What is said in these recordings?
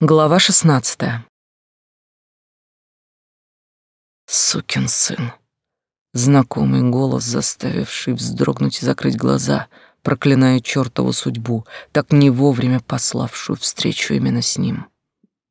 Глава шестнадцатая. Сукин сын. Знакомый голос, заставивший вздрогнуть и закрыть глаза, проклиная чертову судьбу, так не вовремя пославшую встречу именно с ним.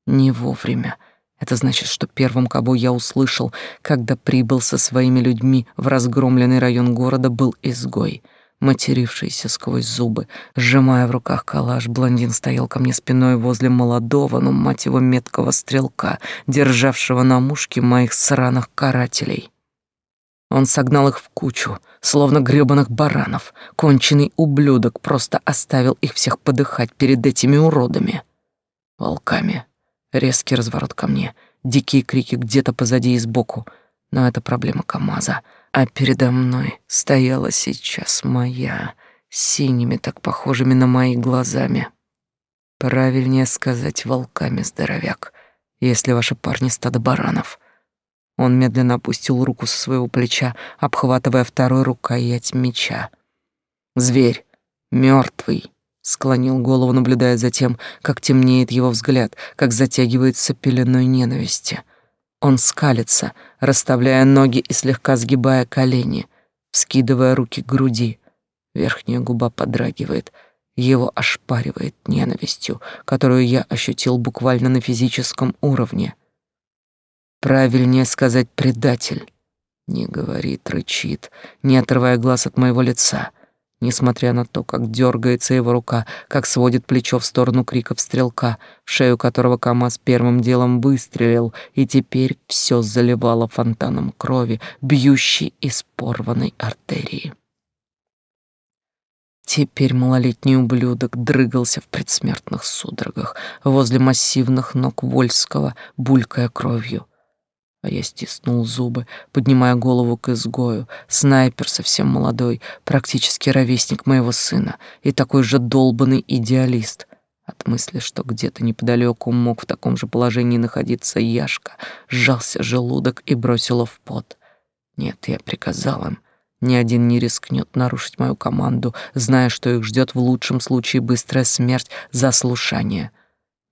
Не вовремя. Это значит, что первым, кого я услышал, когда прибыл со своими людьми в разгромленный район города, был изгой — матерившийся сквозь зубы. Сжимая в руках калаш, блондин стоял ко мне спиной возле молодого, но, мать его, меткого стрелка, державшего на мушке моих сраных карателей. Он согнал их в кучу, словно грёбаных баранов. Конченый ублюдок просто оставил их всех подыхать перед этими уродами. Волками. Резкий разворот ко мне, дикие крики где-то позади и сбоку. Но это проблема КамАЗа — а передо мной стояла сейчас моя, синими, так похожими на мои глазами. Правильнее сказать волками, здоровяк, если ваши парни стадо баранов. Он медленно опустил руку со своего плеча, обхватывая второй рукоять меча. Зверь, мертвый, склонил голову, наблюдая за тем, как темнеет его взгляд, как затягивается пеленой ненависти — он скалится, расставляя ноги и слегка сгибая колени, вскидывая руки к груди. Верхняя губа подрагивает, его ошпаривает ненавистью, которую я ощутил буквально на физическом уровне. Правильнее сказать «предатель». Не говорит, рычит, не отрывая глаз от моего лица несмотря на то, как дергается его рука, как сводит плечо в сторону криков стрелка, в шею которого КамАЗ первым делом выстрелил, и теперь все заливало фонтаном крови, бьющей из порванной артерии. Теперь малолетний ублюдок дрыгался в предсмертных судорогах возле массивных ног Вольского, булькая кровью — а я стиснул зубы, поднимая голову к изгою. Снайпер совсем молодой, практически ровесник моего сына, и такой же долбанный идеалист. От мысли, что где-то неподалеку мог в таком же положении находиться Яшка, сжался желудок и бросило в пот. Нет, я приказал им. Ни один не рискнет нарушить мою команду, зная, что их ждет в лучшем случае быстрая смерть за слушание.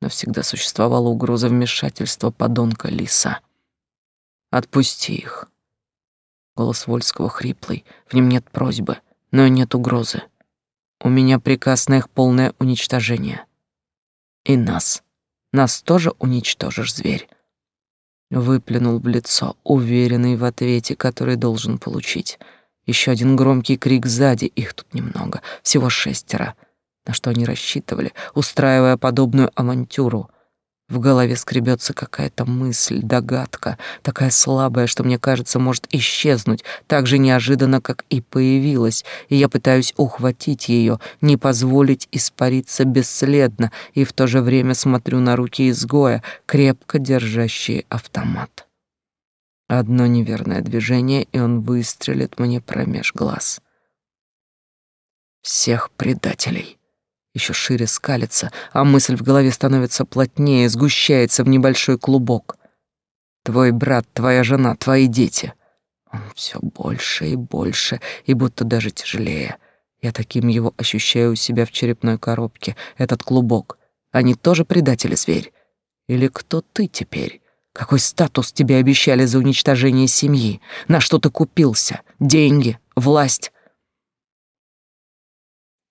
Но всегда существовала угроза вмешательства подонка Лиса. Отпусти их. Голос Вольского хриплый, в нем нет просьбы, но и нет угрозы. У меня приказ на их полное уничтожение. И нас. Нас тоже уничтожишь, зверь. Выплюнул в лицо, уверенный в ответе, который должен получить. Еще один громкий крик сзади, их тут немного, всего шестеро. На что они рассчитывали, устраивая подобную авантюру? В голове скребется какая-то мысль, догадка, такая слабая, что мне кажется, может исчезнуть так же неожиданно, как и появилась, и я пытаюсь ухватить ее, не позволить испариться бесследно, и в то же время смотрю на руки изгоя, крепко держащие автомат. Одно неверное движение, и он выстрелит мне промеж глаз. Всех предателей еще шире скалится, а мысль в голове становится плотнее, сгущается в небольшой клубок. Твой брат, твоя жена, твои дети. Он все больше и больше, и будто даже тяжелее. Я таким его ощущаю у себя в черепной коробке, этот клубок. Они тоже предатели, зверь? Или кто ты теперь? Какой статус тебе обещали за уничтожение семьи? На что ты купился? Деньги? Власть?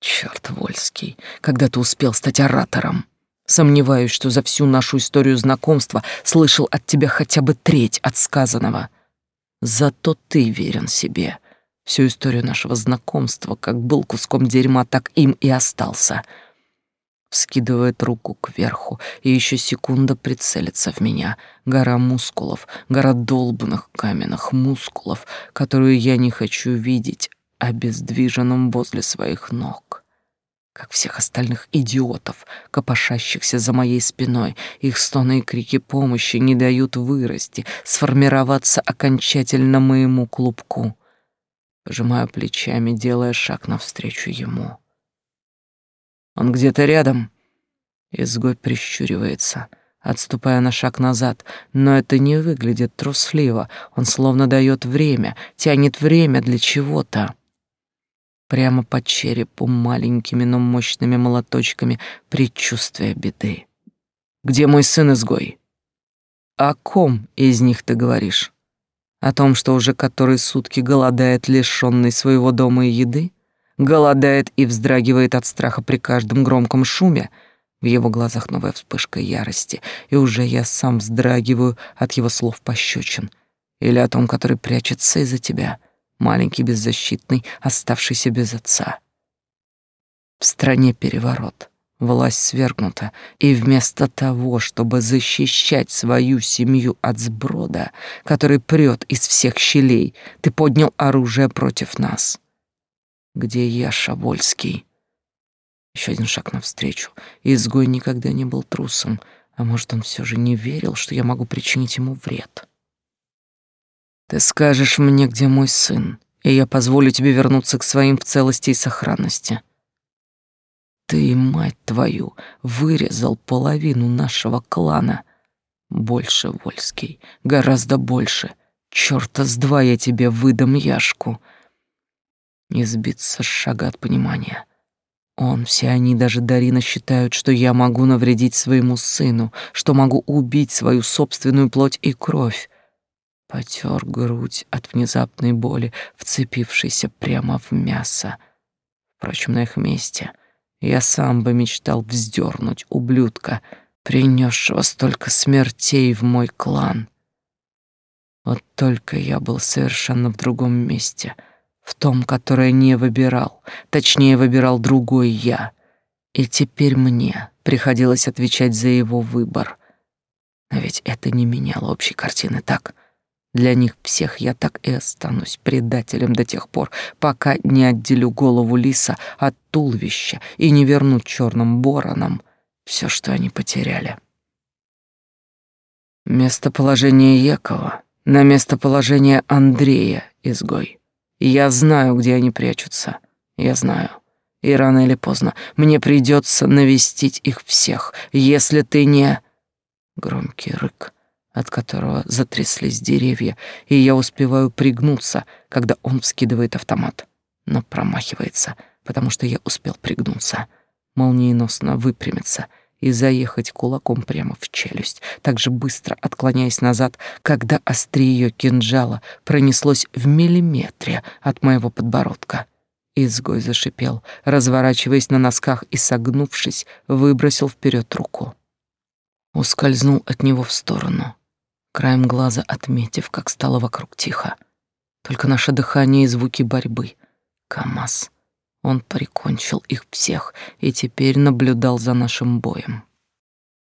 Черт, Вольский, когда ты успел стать оратором? Сомневаюсь, что за всю нашу историю знакомства слышал от тебя хотя бы треть от сказанного. Зато ты верен себе. Всю историю нашего знакомства, как был куском дерьма, так им и остался. Вскидывает руку кверху, и еще секунда прицелится в меня. Гора мускулов, гора долбанных каменных мускулов, которую я не хочу видеть, обездвиженным возле своих ног. Как всех остальных идиотов, копошащихся за моей спиной, их стоны и крики помощи не дают вырасти, сформироваться окончательно моему клубку. Пожимаю плечами, делая шаг навстречу ему. Он где-то рядом. Изгой прищуривается, отступая на шаг назад, но это не выглядит трусливо. Он словно дает время, тянет время для чего-то прямо по черепу маленькими, но мощными молоточками предчувствия беды. Где мой сын-изгой? О ком из них ты говоришь? О том, что уже которые сутки голодает лишённый своего дома и еды? Голодает и вздрагивает от страха при каждом громком шуме? В его глазах новая вспышка ярости, и уже я сам вздрагиваю от его слов пощечин. Или о том, который прячется из-за тебя, маленький беззащитный, оставшийся без отца. В стране переворот. Власть свергнута, и вместо того, чтобы защищать свою семью от сброда, который прет из всех щелей, ты поднял оружие против нас. Где я, Шабольский? Еще один шаг навстречу. Изгой никогда не был трусом, а может, он все же не верил, что я могу причинить ему вред. Ты скажешь мне, где мой сын, и я позволю тебе вернуться к своим в целости и сохранности. Ты, мать твою, вырезал половину нашего клана. Больше, Вольский, гораздо больше. Чёрта с два я тебе выдам Яшку. Не сбиться с шага от понимания. Он, все они, даже Дарина, считают, что я могу навредить своему сыну, что могу убить свою собственную плоть и кровь. Потер грудь от внезапной боли, вцепившейся прямо в мясо. Впрочем, на их месте — я сам бы мечтал вздернуть ублюдка, принесшего столько смертей в мой клан. Вот только я был совершенно в другом месте, в том, которое не выбирал, точнее, выбирал другой я. И теперь мне приходилось отвечать за его выбор. Но ведь это не меняло общей картины, так? Для них всех я так и останусь предателем до тех пор, пока не отделю голову лиса от туловища и не верну черным боронам все, что они потеряли. Местоположение Екова на местоположение Андрея изгой. Я знаю, где они прячутся. Я знаю. И рано или поздно мне придется навестить их всех, если ты не... Громкий рык от которого затряслись деревья, и я успеваю пригнуться, когда он вскидывает автомат. Но промахивается, потому что я успел пригнуться, молниеносно выпрямиться и заехать кулаком прямо в челюсть, так же быстро отклоняясь назад, когда острие кинжала пронеслось в миллиметре от моего подбородка. Изгой зашипел, разворачиваясь на носках и, согнувшись, выбросил вперед руку. Ускользнул от него в сторону, краем глаза отметив, как стало вокруг тихо. Только наше дыхание и звуки борьбы. КамАЗ. Он прикончил их всех и теперь наблюдал за нашим боем.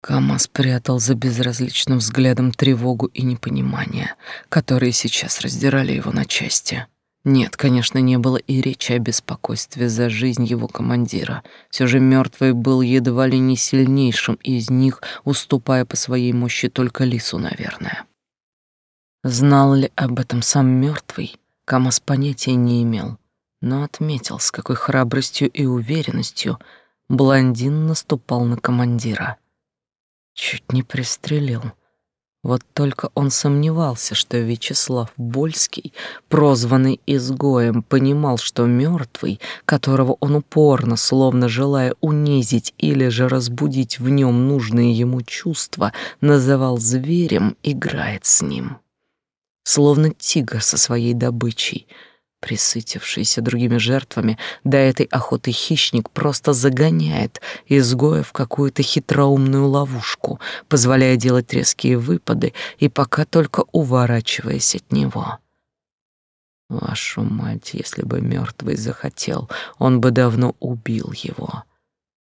КамАЗ прятал за безразличным взглядом тревогу и непонимание, которые сейчас раздирали его на части. Нет, конечно, не было и речи о беспокойстве за жизнь его командира. Все же мертвый был едва ли не сильнейшим из них, уступая по своей мощи только лису, наверное. Знал ли об этом сам мертвый, Камас понятия не имел, но отметил, с какой храбростью и уверенностью блондин наступал на командира. Чуть не пристрелил. Вот только он сомневался, что Вячеслав Больский, прозванный изгоем, понимал, что мертвый, которого он упорно, словно желая унизить или же разбудить в нем нужные ему чувства, называл зверем, играет с ним. Словно тигр со своей добычей — Присытившийся другими жертвами, до этой охоты хищник просто загоняет изгоя в какую-то хитроумную ловушку, позволяя делать резкие выпады и пока только уворачиваясь от него. Вашу мать, если бы мертвый захотел, он бы давно убил его.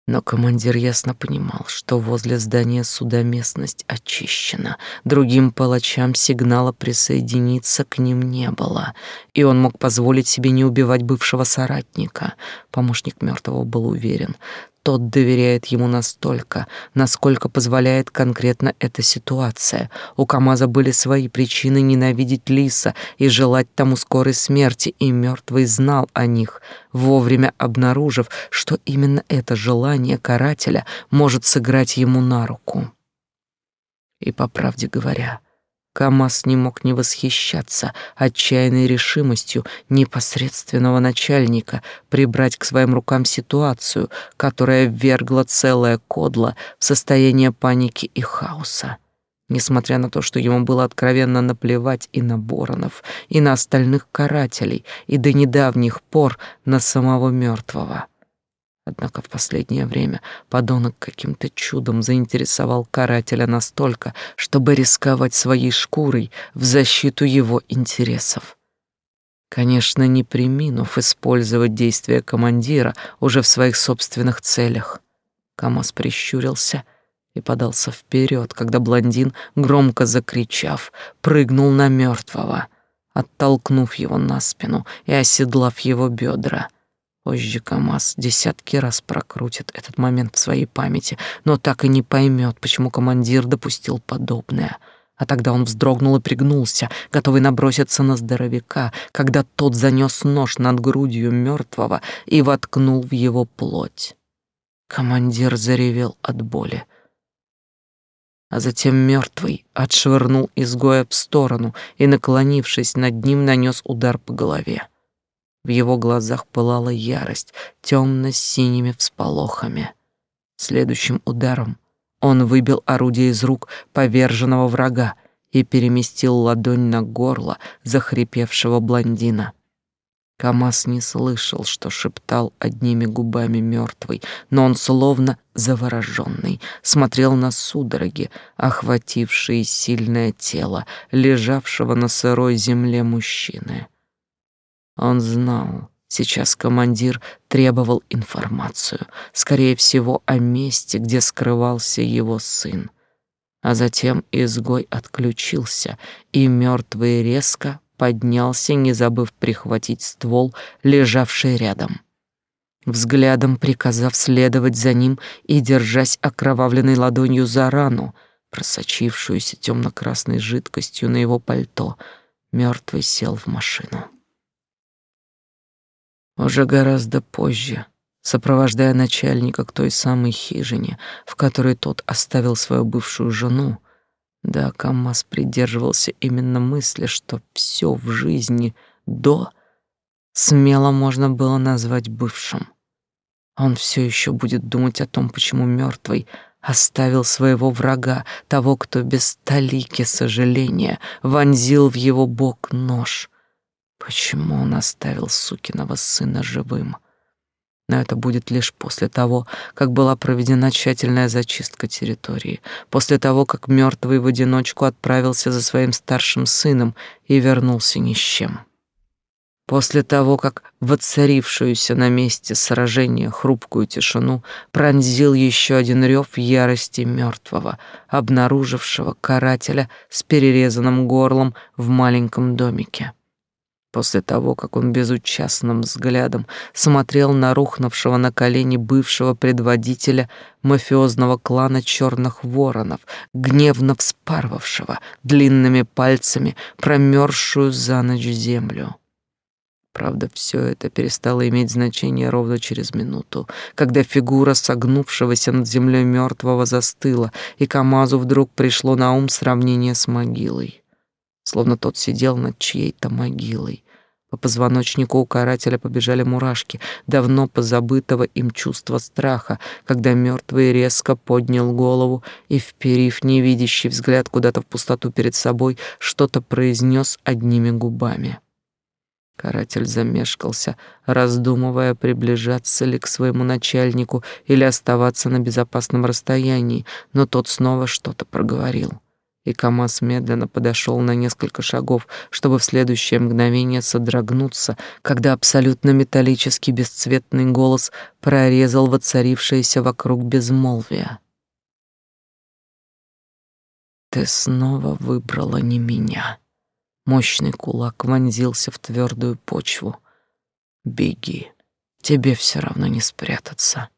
Но командир ясно понимал, что возле здания суда местность очищена. Другим палачам сигнала присоединиться к ним не было, и он мог позволить себе не убивать бывшего соратника. Помощник мертвого был уверен, тот доверяет ему настолько, насколько позволяет конкретно эта ситуация. У КамАЗа были свои причины ненавидеть Лиса и желать тому скорой смерти, и мертвый знал о них, вовремя обнаружив, что именно это желание карателя может сыграть ему на руку. И по правде говоря, Камас не мог не восхищаться отчаянной решимостью непосредственного начальника прибрать к своим рукам ситуацию, которая ввергла целое кодло в состояние паники и хаоса. Несмотря на то, что ему было откровенно наплевать и на Боронов, и на остальных карателей, и до недавних пор на самого мертвого. Однако в последнее время подонок каким-то чудом заинтересовал карателя настолько, чтобы рисковать своей шкурой в защиту его интересов. Конечно, не приминув использовать действия командира уже в своих собственных целях. Камаз прищурился и подался вперед, когда блондин, громко закричав, прыгнул на мертвого, оттолкнув его на спину и оседлав его бедра — Позже КамАЗ десятки раз прокрутит этот момент в своей памяти, но так и не поймет, почему командир допустил подобное. А тогда он вздрогнул и пригнулся, готовый наброситься на здоровяка, когда тот занес нож над грудью мертвого и воткнул в его плоть. Командир заревел от боли. А затем мертвый отшвырнул изгоя в сторону и, наклонившись над ним, нанес удар по голове. В его глазах пылала ярость темно-синими всполохами. Следующим ударом он выбил орудие из рук поверженного врага и переместил ладонь на горло захрипевшего блондина. Камас не слышал, что шептал одними губами мертвый, но он словно завороженный смотрел на судороги, охватившие сильное тело лежавшего на сырой земле мужчины. Он знал, сейчас командир требовал информацию, скорее всего, о месте, где скрывался его сын. А затем изгой отключился, и мертвый резко поднялся, не забыв прихватить ствол, лежавший рядом. Взглядом приказав следовать за ним и держась окровавленной ладонью за рану, просочившуюся темно-красной жидкостью на его пальто, мертвый сел в машину. Уже гораздо позже, сопровождая начальника к той самой хижине, в которой тот оставил свою бывшую жену, да, КамАЗ придерживался именно мысли, что все в жизни до смело можно было назвать бывшим. Он все еще будет думать о том, почему мертвый оставил своего врага, того, кто без толики сожаления вонзил в его бок нож, Почему он оставил сукиного сына живым? Но это будет лишь после того, как была проведена тщательная зачистка территории, после того, как мертвый в одиночку отправился за своим старшим сыном и вернулся ни с чем. После того, как воцарившуюся на месте сражения хрупкую тишину пронзил еще один рев ярости мертвого, обнаружившего карателя с перерезанным горлом в маленьком домике после того, как он безучастным взглядом смотрел на рухнувшего на колени бывшего предводителя мафиозного клана черных воронов, гневно вспарывавшего длинными пальцами промерзшую за ночь землю. Правда, все это перестало иметь значение ровно через минуту, когда фигура согнувшегося над землей мертвого застыла, и Камазу вдруг пришло на ум сравнение с могилой словно тот сидел над чьей-то могилой. По позвоночнику у карателя побежали мурашки, давно позабытого им чувства страха, когда мертвый резко поднял голову и, вперив невидящий взгляд куда-то в пустоту перед собой, что-то произнес одними губами. Каратель замешкался, раздумывая, приближаться ли к своему начальнику или оставаться на безопасном расстоянии, но тот снова что-то проговорил и КамАЗ медленно подошел на несколько шагов, чтобы в следующее мгновение содрогнуться, когда абсолютно металлический бесцветный голос прорезал воцарившееся вокруг безмолвие. «Ты снова выбрала не меня». Мощный кулак вонзился в твердую почву. «Беги, тебе все равно не спрятаться».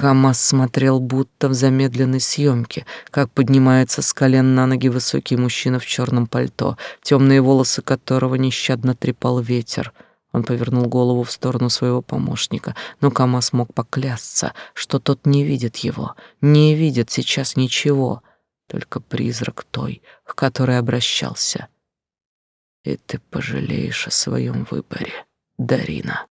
КамАЗ смотрел будто в замедленной съемке, как поднимается с колен на ноги высокий мужчина в черном пальто, темные волосы которого нещадно трепал ветер. Он повернул голову в сторону своего помощника, но КамАЗ мог поклясться, что тот не видит его, не видит сейчас ничего, только призрак той, к которой обращался. И ты пожалеешь о своем выборе, Дарина.